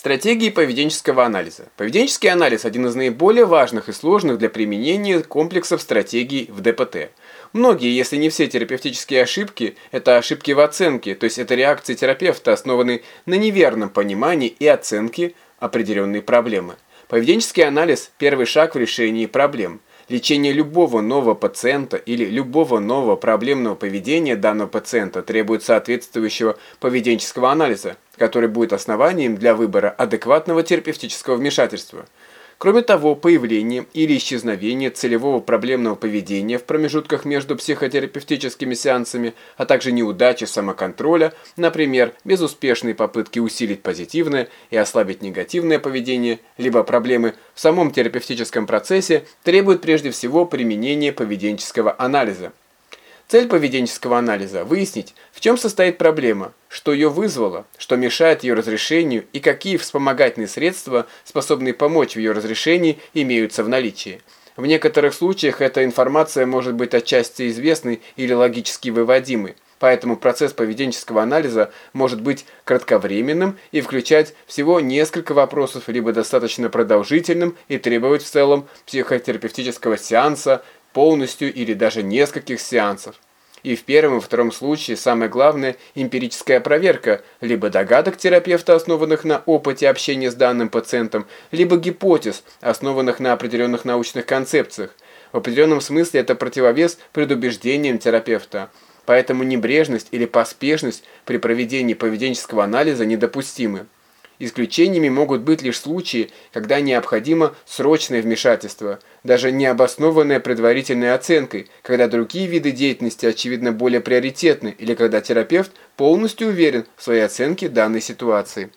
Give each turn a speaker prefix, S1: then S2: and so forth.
S1: Стратегии поведенческого анализа. Поведенческий анализ – один из наиболее важных и сложных для применения комплексов стратегий в ДПТ. Многие, если не все терапевтические ошибки – это ошибки в оценке, то есть это реакции терапевта, основанные на неверном понимании и оценке определенной проблемы. Поведенческий анализ – первый шаг в решении проблем – Лечение любого нового пациента или любого нового проблемного поведения данного пациента требует соответствующего поведенческого анализа, который будет основанием для выбора адекватного терапевтического вмешательства – Кроме того, появление или исчезновение целевого проблемного поведения в промежутках между психотерапевтическими сеансами, а также неудачи самоконтроля, например, безуспешные попытки усилить позитивное и ослабить негативное поведение, либо проблемы в самом терапевтическом процессе, требуют прежде всего применения поведенческого анализа. Цель поведенческого анализа – выяснить, в чем состоит проблема, что ее вызвало, что мешает ее разрешению и какие вспомогательные средства, способные помочь в ее разрешении, имеются в наличии. В некоторых случаях эта информация может быть отчасти известной или логически выводимой. Поэтому процесс поведенческого анализа может быть кратковременным и включать всего несколько вопросов, либо достаточно продолжительным и требовать в целом психотерапевтического сеанса, полностью или даже нескольких сеансов. И в первом и втором случае самое главное – эмпирическая проверка либо догадок терапевта, основанных на опыте общения с данным пациентом, либо гипотез, основанных на определенных научных концепциях. В определенном смысле это противовес предубеждениям терапевта. Поэтому небрежность или поспешность при проведении поведенческого анализа недопустимы. Исключениями могут быть лишь случаи, когда необходимо срочное вмешательство, даже не обоснованное предварительной оценкой, когда другие виды деятельности очевидно более приоритетны или когда терапевт полностью уверен в своей оценке данной ситуации.